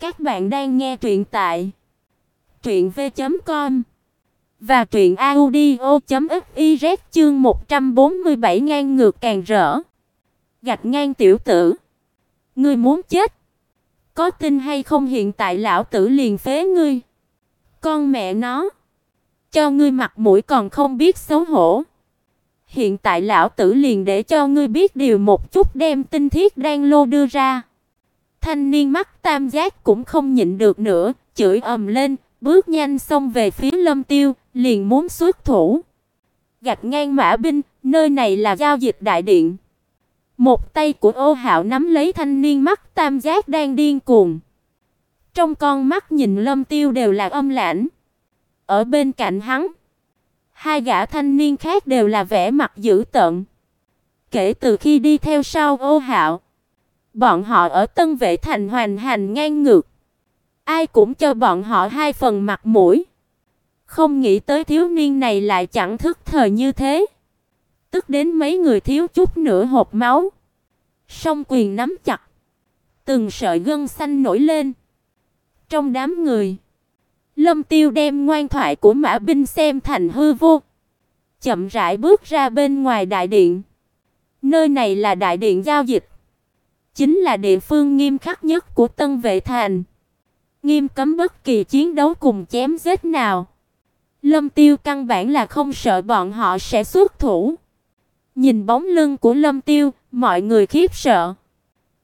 Các bạn đang nghe truyện tại truyện v.com và truyện audio.fiz chương 147 ngang ngược càng rỡ. Gạch ngang tiểu tử. Ngươi muốn chết? Có tin hay không hiện tại lão tử liền phế ngươi. Con mẹ nó, cho ngươi mặt mũi còn không biết xấu hổ. Hiện tại lão tử liền để cho ngươi biết điều một chút đem tinh thiết đang lô đưa ra. Thanh niên mắt tam giác cũng không nhịn được nữa, chửi ầm lên, bước nhanh xông về phía Lâm Tiêu, liền muốn xuất thủ. Gạt ngang mã binh, nơi này là giao dịch đại điện. Một tay của Ô Hạo nắm lấy thanh niên mắt tam giác đang điên cuồng. Trong con mắt nhìn Lâm Tiêu đều là âm lãnh. Ở bên cạnh hắn, hai gã thanh niên khác đều là vẻ mặt dữ tợn. Kể từ khi đi theo sau Ô Hạo, bọn họ ở Tân Vệ thành hoành hành ngang ngược. Ai cũng cho bọn họ hai phần mặt mũi. Không nghĩ tới thiếu niên này lại chẳng thức thời như thế. Tức đến mấy người thiếu chút nữa hộp máu. Song quyền nắm chặt, từng sợi gân xanh nổi lên. Trong đám người, Lâm Tiêu đem ngoan thoại của Mã binh xem thành hư vô, chậm rãi bước ra bên ngoài đại điện. Nơi này là đại điện giao dịch, chính là địa phương nghiêm khắc nhất của Tân Vệ thành. Nghiêm cấm bất kỳ chiến đấu cùng chém giết nào. Lâm Tiêu căn bản là không sợ bọn họ sẽ xuất thủ. Nhìn bóng lưng của Lâm Tiêu, mọi người khiếp sợ.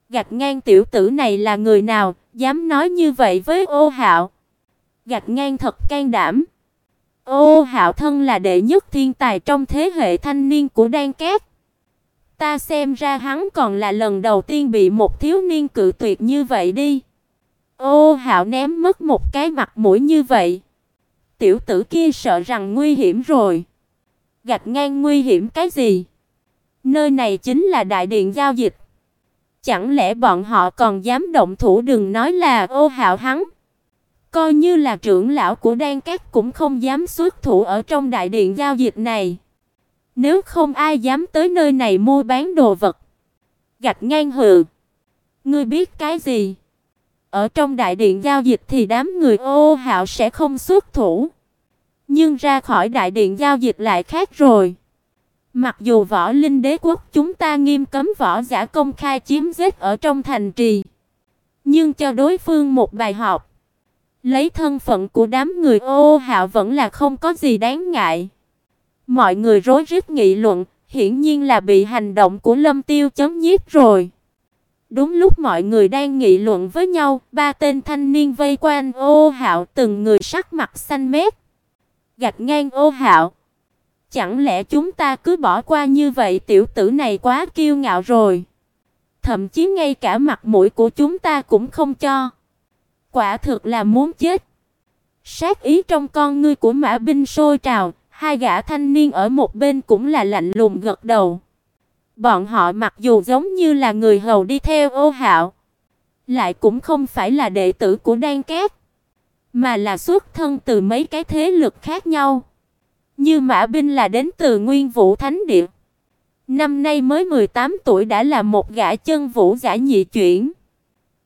Gạch ngang tiểu tử này là người nào, dám nói như vậy với Ô Hạo? Gạch ngang thật can đảm. Ô Hạo thân là đệ nhất thiên tài trong thế hệ thanh niên của Đan Cát. Ta xem ra hắn còn là lần đầu tiên bị một thiếu niên cự tuyệt như vậy đi. Ô Hạo ném mất một cái mặt mũi như vậy. Tiểu tử kia sợ rằng nguy hiểm rồi. Gạch ngang nguy hiểm cái gì? Nơi này chính là đại điện giao dịch. Chẳng lẽ bọn họ còn dám động thủ đừng nói là ô hạo hắn. Coi như là trưởng lão của Đan Các cũng không dám xuất thủ ở trong đại điện giao dịch này. Nếu không ai dám tới nơi này mua bán đồ vật. Gạch ngang hừ. Ngươi biết cái gì? Ở trong đại điện giao dịch thì đám người ô hạo sẽ không xuất thủ. Nhưng ra khỏi đại điện giao dịch lại khác rồi. Mặc dù võ linh đế quốc chúng ta nghiêm cấm võ giả công khai chiếm giết ở trong thành trì, nhưng cho đối phương một bài học. Lấy thân phận của đám người ô hạo vẫn là không có gì đáng ngại. Mọi người rối rít nghị luận, hiển nhiên là bị hành động của Lâm Tiêu chấm nhiếp rồi. Đúng lúc mọi người đang nghị luận với nhau, ba tên thanh niên vây quanh Ô Hạo, từng người sắc mặt xanh mét. Gạch ngang Ô Hạo. Chẳng lẽ chúng ta cứ bỏ qua như vậy, tiểu tử này quá kiêu ngạo rồi. Thậm chí ngay cả mặt mũi của chúng ta cũng không cho. Quả thực là muốn chết. Sát ý trong con ngươi của Mã binh sôi trào, hai gã thanh niên ở một bên cũng là lạnh lùng gật đầu. Bọn họ mặc dù giống như là người hầu đi theo Ô Hạo, lại cũng không phải là đệ tử của Đan Cát, mà là xuất thân từ mấy cái thế lực khác nhau. Như Mã binh là đến từ Nguyên Vũ Thánh Địa. Năm nay mới 18 tuổi đã là một gã chân vũ giả nhị chuyển.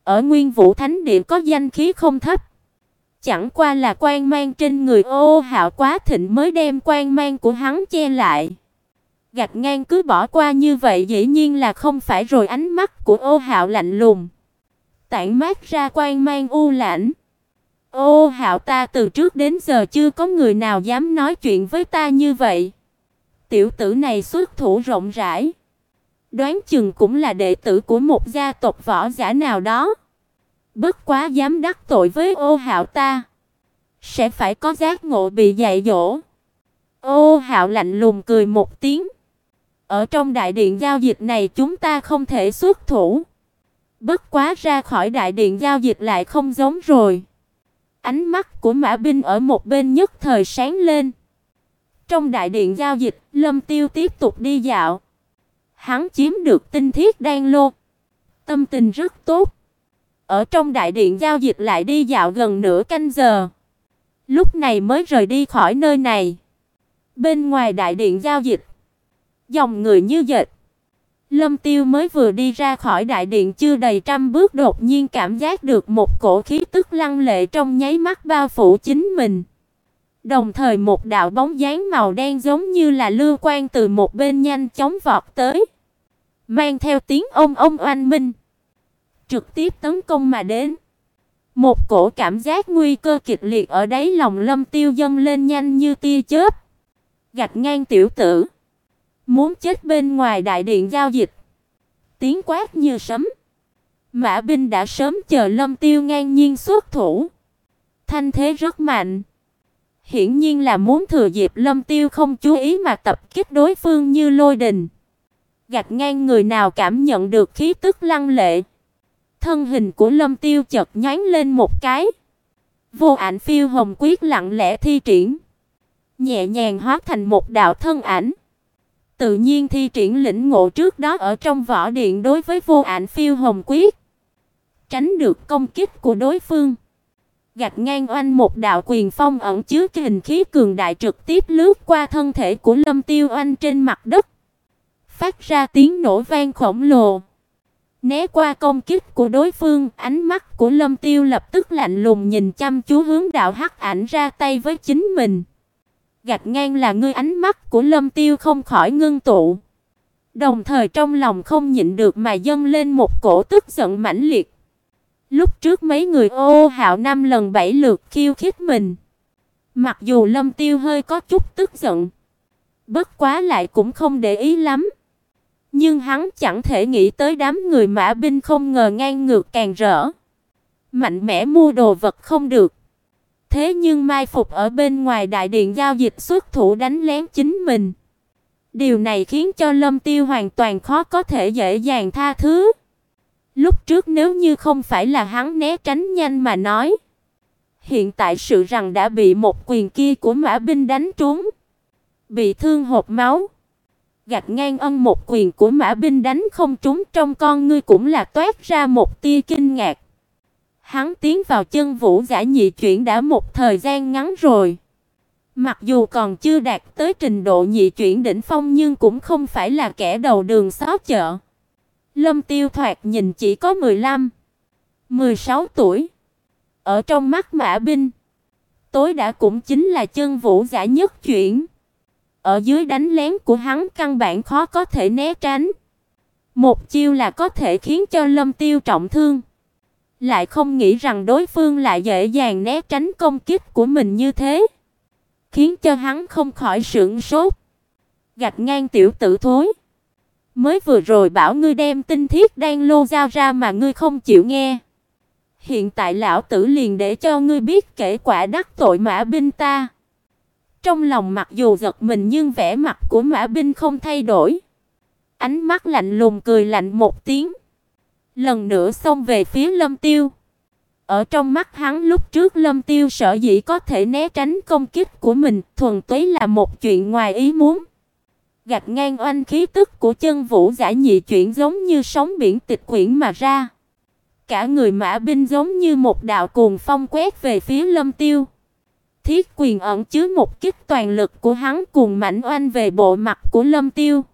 Ở Nguyên Vũ Thánh Địa có danh khí không thấp. Chẳng qua là quan mang trên người Ô Hạo quá thịnh mới đem quan mang của hắn che lại gạt ngang cứ bỏ qua như vậy dĩ nhiên là không phải rồi ánh mắt của Ô Hạo lạnh lùng, tản mát ra quan mang u lãnh. Ô Hạo ta từ trước đến giờ chưa có người nào dám nói chuyện với ta như vậy. Tiểu tử này xuất thủ rộng rãi, đoán chừng cũng là đệ tử của một gia tộc võ giả nào đó. Bất quá dám đắc tội với Ô Hạo ta, sẽ phải có giác ngộ bị dạy dỗ. Ô Hạo lạnh lùng cười một tiếng. Ở trong đại điện giao dịch này chúng ta không thể xuất thủ. Bất quá ra khỏi đại điện giao dịch lại không giống rồi. Ánh mắt của Mã binh ở một bên nhất thời sáng lên. Trong đại điện giao dịch, Lâm Tiêu tiếp tục đi dạo. Hắn chiếm được tinh thiết đan lô, tâm tình rất tốt. Ở trong đại điện giao dịch lại đi dạo gần nửa canh giờ. Lúc này mới rời đi khỏi nơi này. Bên ngoài đại điện giao dịch, Dòng người như dệt. Lâm Tiêu mới vừa đi ra khỏi đại điện chưa đầy trăm bước đột nhiên cảm giác được một cổ khí tức lăng lệ trong nháy mắt bao phủ chính mình. Đồng thời một đạo bóng dáng màu đen giống như là lưu quang từ một bên nhanh chóng vọt tới, mang theo tiếng ông ông oanh minh, trực tiếp tấn công mà đến. Một cổ cảm giác nguy cơ kịch liệt ở đáy lòng Lâm Tiêu dâng lên nhanh như tia chớp. Gạch ngang tiểu tử, muốn chết bên ngoài đại điện giao dịch. Tiếng quát như sấm. Mã binh đã sớm chờ Lâm Tiêu ngang nhiên xuất thủ. Thanh thế rất mạnh. Hiển nhiên là muốn thừa dịp Lâm Tiêu không chú ý mà tập kích đối phương như lôi đình. gạch ngang người nào cảm nhận được khí tức lăng lệ. Thân hình của Lâm Tiêu chợt nhoáng lên một cái. Vô ảnh phiêu hồng quyết lặng lẽ thi triển, nhẹ nhàng hóa thành một đạo thân ảnh. Tự nhiên thi triển lĩnh ngộ trước đó ở trong võ điện đối với vô ảnh phiêu hồng quyết, tránh được công kích của đối phương gạt ngang oanh một đạo quyền phong ẩn chứa hình khí cường đại trực tiếp lướt qua thân thể của Lâm Tiêu Oanh trên mặt đất, phát ra tiếng nổ vang khổng lồ. Né qua công kích của đối phương, ánh mắt của Lâm Tiêu lập tức lạnh lùng nhìn chăm chú hướng đạo hắc ảnh ra tay với chính mình. Gạt ngang là ngươi ánh mắt của Lâm Tiêu không khỏi ngưng tụ. Đồng thời trong lòng không nhịn được mà dâng lên một cổ tức giận mãnh liệt. Lúc trước mấy người ô hạo năm lần bảy lượt khiêu khích mình. Mặc dù Lâm Tiêu hơi có chút tức giận, bất quá lại cũng không để ý lắm. Nhưng hắn chẳng thể nghĩ tới đám người mã binh không ngờ ngang ngược càng rỡ. Mạnh mẽ mua đồ vật không được. Thế nhưng mai phục ở bên ngoài đại điện giao dịch xuất thủ đánh lén chính mình. Điều này khiến cho Lâm Tiêu hoàn toàn khó có thể dễ dàng tha thứ. Lúc trước nếu như không phải là hắn né tránh nhanh mà nói, hiện tại sự rằng đã bị một quyền kia của Mã binh đánh trúng, bị thương hộp máu. Gạt ngang ân một quyền của Mã binh đánh không trúng trong con ngươi cũng là toát ra một tia kinh ngạc. Hắn tiến vào chân vũ giả nhị chuyển đã một thời gian ngắn rồi. Mặc dù còn chưa đạt tới trình độ nhị chuyển đỉnh phong nhưng cũng không phải là kẻ đầu đường xó chợ. Lâm Tiêu thoạt nhìn chỉ có 15, 16 tuổi. Ở trong mắt Mã Binh, tối đã cũng chính là chân vũ giả nhất chuyển. Ở dưới đánh lén của hắn căn bản khó có thể né tránh. Một chiêu là có thể khiến cho Lâm Tiêu trọng thương. Lại không nghĩ rằng đối phương lại dễ dàng né tránh công kích của mình như thế, khiến cho hắn không khỏi sửng sốt. Gạch ngang tiểu tử thối. Mới vừa rồi bảo ngươi đem tinh thiết đang lô giao ra mà ngươi không chịu nghe. Hiện tại lão tử liền để cho ngươi biết kể quả đắc tội Mã binh ta. Trong lòng mặc dù giật mình nhưng vẻ mặt của Mã binh không thay đổi. Ánh mắt lạnh lùng cười lạnh một tiếng, lần nữa xông về phía Lâm Tiêu. Ở trong mắt hắn lúc trước Lâm Tiêu sợ dĩ có thể né tránh công kích của mình, thuần túy là một chuyện ngoài ý muốn gạt ngang oanh khí tức của chân vũ giả nhị chuyển giống như sóng biển tịch quyển mà ra. Cả người mã binh giống như một đạo cuồng phong quét về phía Lâm Tiêu. Thiết quyền ẩn chứa một kích toàn lực của hắn cùng mảnh oanh về bộ mặt của Lâm Tiêu.